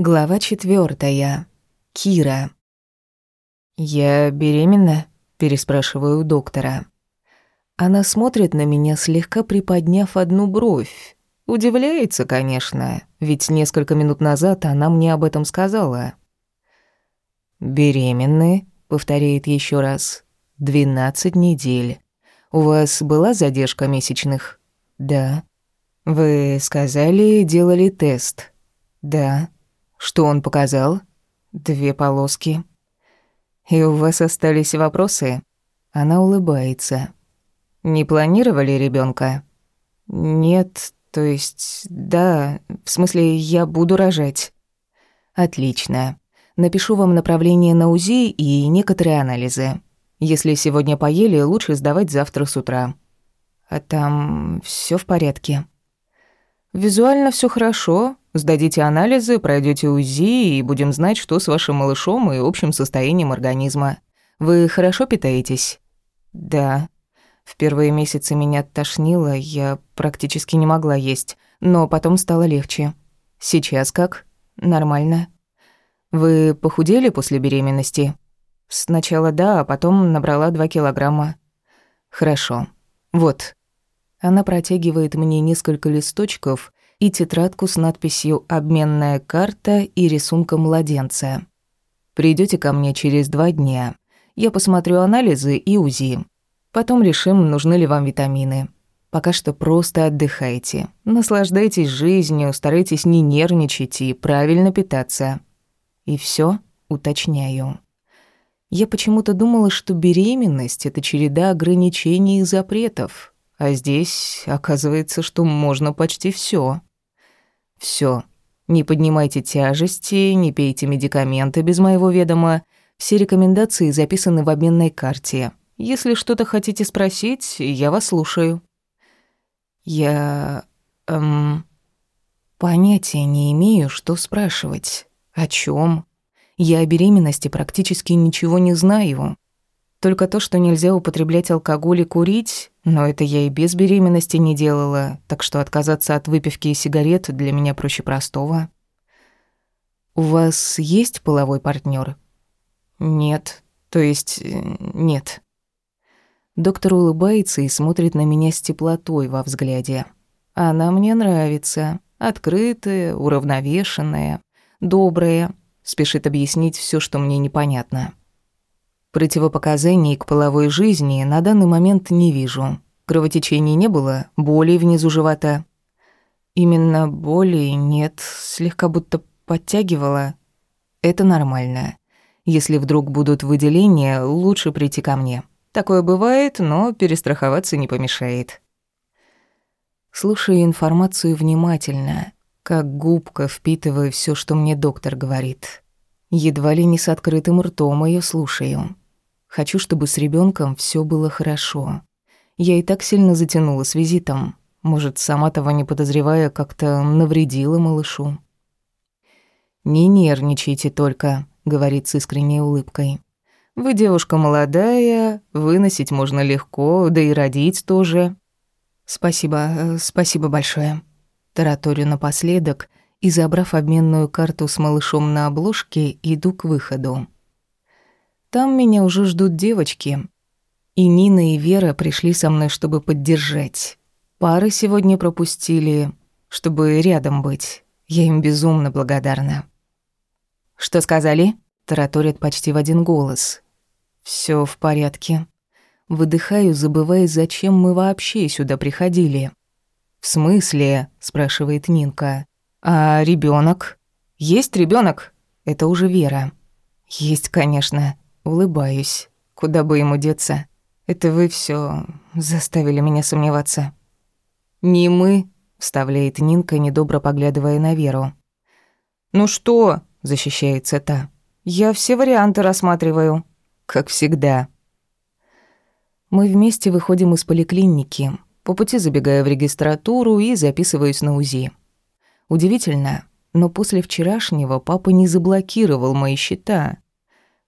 Глава четвертая. Кира. «Я беременна?» – переспрашиваю у доктора. Она смотрит на меня, слегка приподняв одну бровь. Удивляется, конечно, ведь несколько минут назад она мне об этом сказала. «Беременны?» – повторяет еще раз. «Двенадцать недель. У вас была задержка месячных?» «Да». «Вы сказали, делали тест?» «Да». Что он показал? Две полоски. И у вас остались вопросы? Она улыбается. Не планировали ребенка? Нет, то есть, да, в смысле, я буду рожать. Отлично. Напишу вам направление на УЗИ и некоторые анализы. Если сегодня поели, лучше сдавать завтра с утра. А там все в порядке. Визуально все хорошо, Сдадите анализы, пройдете УЗИ и будем знать, что с вашим малышом и общим состоянием организма. Вы хорошо питаетесь? Да. В первые месяцы меня тошнило, я практически не могла есть, но потом стало легче. Сейчас как? Нормально. Вы похудели после беременности? Сначала да, а потом набрала 2 килограмма. Хорошо. Вот. Она протягивает мне несколько листочков, и тетрадку с надписью «Обменная карта» и рисунком младенца. Придете ко мне через два дня. Я посмотрю анализы и УЗИ. Потом решим, нужны ли вам витамины. Пока что просто отдыхайте. Наслаждайтесь жизнью, старайтесь не нервничать и правильно питаться. И все, уточняю. Я почему-то думала, что беременность — это череда ограничений и запретов. А здесь оказывается, что можно почти все. Все. Не поднимайте тяжести, не пейте медикаменты без моего ведома. Все рекомендации записаны в обменной карте. Если что-то хотите спросить, я вас слушаю. Я... Эм... Понятия не имею, что спрашивать. О чем? Я о беременности практически ничего не знаю. Только то, что нельзя употреблять алкоголь и курить, но это я и без беременности не делала, так что отказаться от выпивки и сигарет для меня проще простого. У вас есть половой партнер? Нет. То есть нет. Доктор улыбается и смотрит на меня с теплотой во взгляде. Она мне нравится. Открытая, уравновешенная, добрая. Спешит объяснить все, что мне непонятно. Противопоказаний к половой жизни на данный момент не вижу. Кровотечений не было, боли внизу живота. Именно боли нет, слегка будто подтягивала. Это нормально. Если вдруг будут выделения, лучше прийти ко мне. Такое бывает, но перестраховаться не помешает. Слушаю информацию внимательно, как губка впитываю все, что мне доктор говорит. Едва ли не с открытым ртом ее слушаю. Хочу, чтобы с ребенком все было хорошо. Я и так сильно затянула с визитом. Может, сама того не подозревая, как-то навредила малышу. «Не нервничайте только», — говорит с искренней улыбкой. «Вы девушка молодая, выносить можно легко, да и родить тоже». «Спасибо, э, спасибо большое». Тараторю напоследок и, забрав обменную карту с малышом на обложке, иду к выходу. Там меня уже ждут девочки. И Нина, и Вера пришли со мной, чтобы поддержать. Пары сегодня пропустили, чтобы рядом быть. Я им безумно благодарна. «Что сказали?» – тараторят почти в один голос. Все в порядке». Выдыхаю, забывая, зачем мы вообще сюда приходили. «В смысле?» – спрашивает Нинка. «А ребенок? Есть ребенок? Это уже Вера. «Есть, конечно». Улыбаюсь. Куда бы ему деться? Это вы все заставили меня сомневаться. «Не мы», — вставляет Нинка, недобро поглядывая на Веру. «Ну что?» — защищается та. «Я все варианты рассматриваю». «Как всегда». Мы вместе выходим из поликлиники, по пути забегая в регистратуру и записываюсь на УЗИ. Удивительно, но после вчерашнего папа не заблокировал мои счета.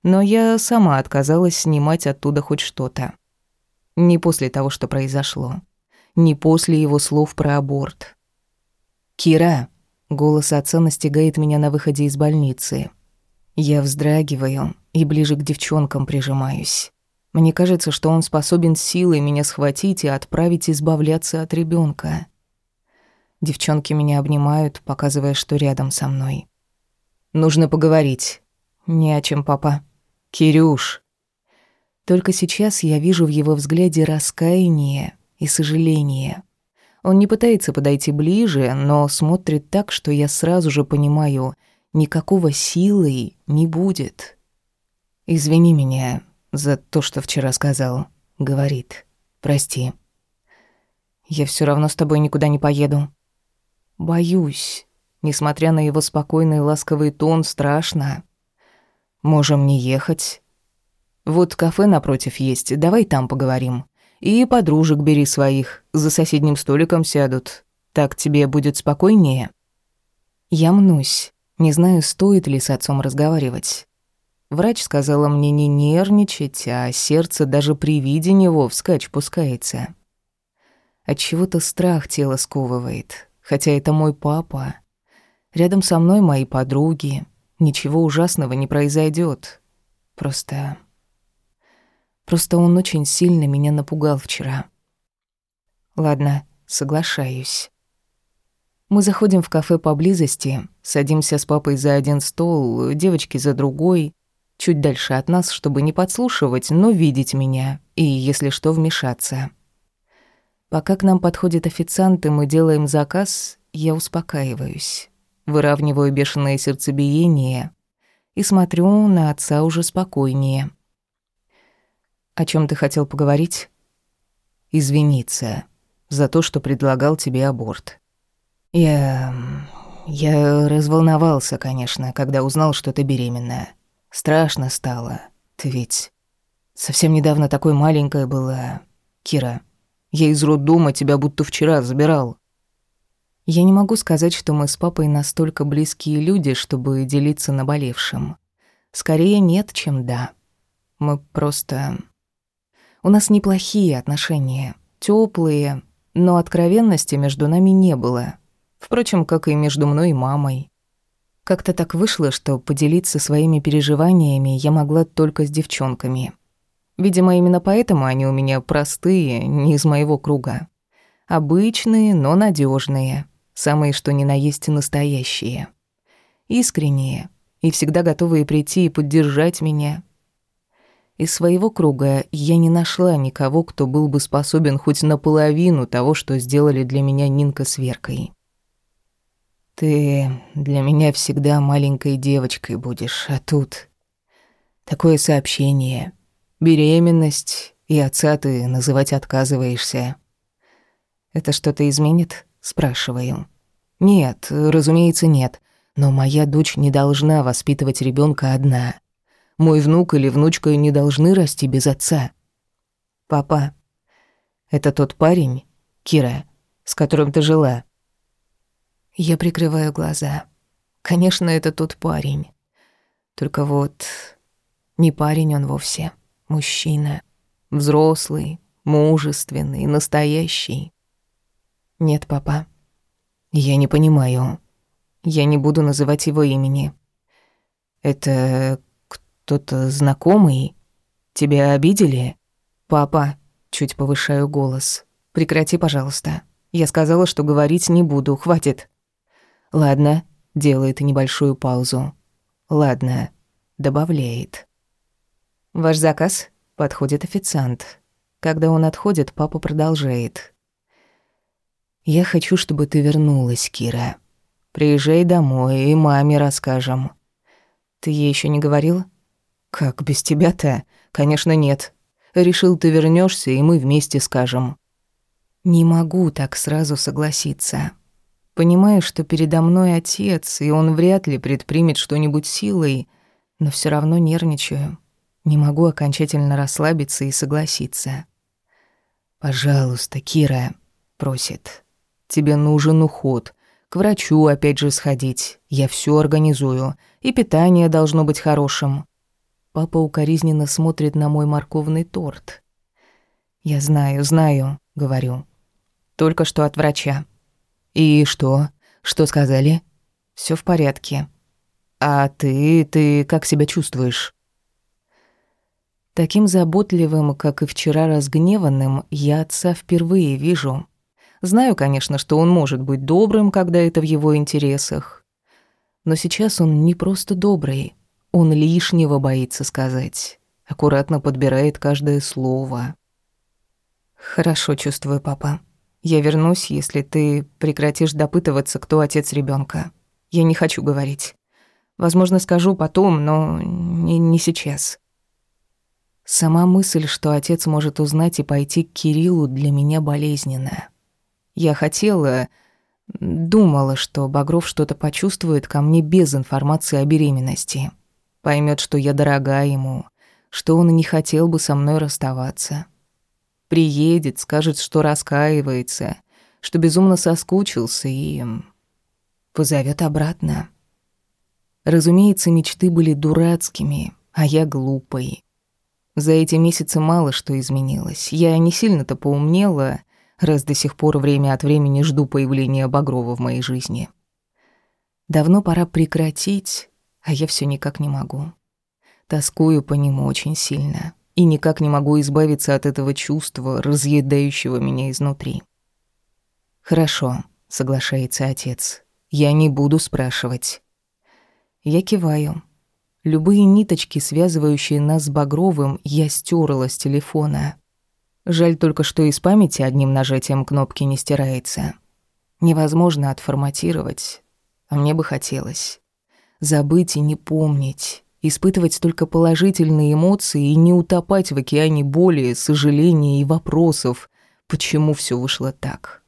Но я сама отказалась снимать оттуда хоть что-то. Не после того, что произошло. Не после его слов про аборт. «Кира», Голос отца настигает меня на выходе из больницы. Я вздрагиваю и ближе к девчонкам прижимаюсь. Мне кажется, что он способен силой меня схватить и отправить избавляться от ребенка. Девчонки меня обнимают, показывая, что рядом со мной. «Нужно поговорить». «Не о чем, папа». «Кирюш». Только сейчас я вижу в его взгляде раскаяние и сожаление. Он не пытается подойти ближе, но смотрит так, что я сразу же понимаю, никакого силы не будет. «Извини меня за то, что вчера сказал», — говорит. «Прости». «Я все равно с тобой никуда не поеду». «Боюсь». Несмотря на его спокойный ласковый тон, страшно. «Можем не ехать. Вот кафе напротив есть, давай там поговорим». И подружек бери своих, за соседним столиком сядут. Так тебе будет спокойнее. Я мнусь, не знаю, стоит ли с отцом разговаривать. Врач сказала мне не нервничать, а сердце даже при виде него вскачь пускается. От чего-то страх тело сковывает, хотя это мой папа. Рядом со мной мои подруги. Ничего ужасного не произойдет. Просто Просто он очень сильно меня напугал вчера. Ладно, соглашаюсь. Мы заходим в кафе поблизости, садимся с папой за один стол, девочки за другой, чуть дальше от нас, чтобы не подслушивать, но видеть меня и, если что, вмешаться. Пока к нам подходит официант, и мы делаем заказ, я успокаиваюсь, выравниваю бешеное сердцебиение и смотрю на отца уже спокойнее. О чем ты хотел поговорить? Извиниться за то, что предлагал тебе аборт. Я... Я разволновался, конечно, когда узнал, что ты беременна. Страшно стало. Ты ведь совсем недавно такой маленькая была. Кира, я из роддома тебя будто вчера забирал. Я не могу сказать, что мы с папой настолько близкие люди, чтобы делиться наболевшим. Скорее нет, чем да. Мы просто у нас неплохие отношения, теплые, но откровенности между нами не было. Впрочем, как и между мной и мамой. Как-то так вышло, что поделиться своими переживаниями я могла только с девчонками. Видимо, именно поэтому они у меня простые, не из моего круга. Обычные, но надежные, самые что ни на есть настоящие. Искренние и всегда готовые прийти и поддержать меня, из своего круга я не нашла никого, кто был бы способен хоть наполовину того, что сделали для меня Нинка с Веркой. Ты для меня всегда маленькой девочкой будешь, а тут такое сообщение. Беременность, и отца ты называть отказываешься. Это что-то изменит? Спрашиваю. Нет, разумеется, нет. Но моя дочь не должна воспитывать ребенка одна. Мой внук или внучка не должны расти без отца. Папа, это тот парень, Кира, с которым ты жила. Я прикрываю глаза. Конечно, это тот парень. Только вот не парень он вовсе, мужчина, взрослый, мужественный, настоящий. Нет, папа. Я не понимаю. Я не буду называть его имени. Это кто-то знакомый? Тебя обидели? Папа, чуть повышаю голос. Прекрати, пожалуйста. Я сказала, что говорить не буду, хватит. Ладно, делает небольшую паузу. Ладно, добавляет. Ваш заказ? Подходит официант. Когда он отходит, папа продолжает. Я хочу, чтобы ты вернулась, Кира. Приезжай домой и маме расскажем. Ты ей еще не говорил? «Как без тебя-то? Конечно, нет. Решил, ты вернешься, и мы вместе скажем». Не могу так сразу согласиться. Понимаю, что передо мной отец, и он вряд ли предпримет что-нибудь силой, но все равно нервничаю. Не могу окончательно расслабиться и согласиться. «Пожалуйста, Кира», — просит. «Тебе нужен уход. К врачу опять же сходить. Я все организую. И питание должно быть хорошим. Папа укоризненно смотрит на мой морковный торт. «Я знаю, знаю», — говорю. «Только что от врача». «И что? Что сказали?» Все в порядке. А ты, ты как себя чувствуешь? Таким заботливым, как и вчера разгневанным, я отца впервые вижу. Знаю, конечно, что он может быть добрым, когда это в его интересах. Но сейчас он не просто добрый, он лишнего боится сказать. Аккуратно подбирает каждое слово. «Хорошо чувствую, папа. Я вернусь, если ты прекратишь допытываться, кто отец ребенка. Я не хочу говорить. Возможно, скажу потом, но не, не сейчас». Сама мысль, что отец может узнать и пойти к Кириллу, для меня болезненная. Я хотела, думала, что Багров что-то почувствует ко мне без информации о беременности. Поймет, что я дорога ему, что он не хотел бы со мной расставаться. Приедет, скажет, что раскаивается, что безумно соскучился и... позовет обратно. Разумеется, мечты были дурацкими, а я глупой. За эти месяцы мало что изменилось. Я не сильно-то поумнела, раз до сих пор время от времени жду появления Багрова в моей жизни. Давно пора прекратить, а я все никак не могу. Тоскую по нему очень сильно и никак не могу избавиться от этого чувства, разъедающего меня изнутри. «Хорошо», — соглашается отец. «Я не буду спрашивать». Я киваю. Любые ниточки, связывающие нас с Багровым, я стерла с телефона. Жаль только, что из памяти одним нажатием кнопки не стирается. Невозможно отформатировать, а мне бы хотелось. Забыть и не помнить, испытывать только положительные эмоции и не утопать в океане боли, сожаления и вопросов, почему все вышло так.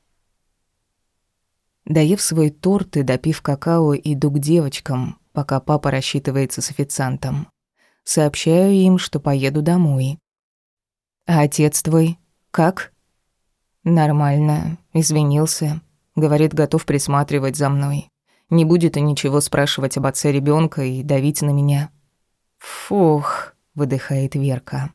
Доев свой торт и допив какао, иду к девочкам, пока папа рассчитывается с официантом. Сообщаю им, что поеду домой. «А отец твой? Как?» «Нормально. Извинился. Говорит, готов присматривать за мной. Не будет и ничего спрашивать об отце ребенка и давить на меня». «Фух», — выдыхает Верка.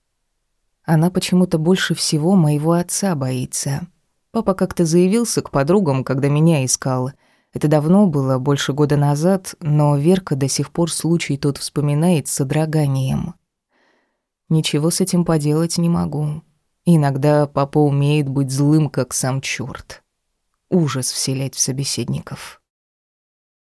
Она почему-то больше всего моего отца боится. Папа как-то заявился к подругам, когда меня искал — это давно было, больше года назад, но Верка до сих пор случай тот вспоминает с содроганием. Ничего с этим поделать не могу. Иногда папа умеет быть злым, как сам чёрт. Ужас вселять в собеседников.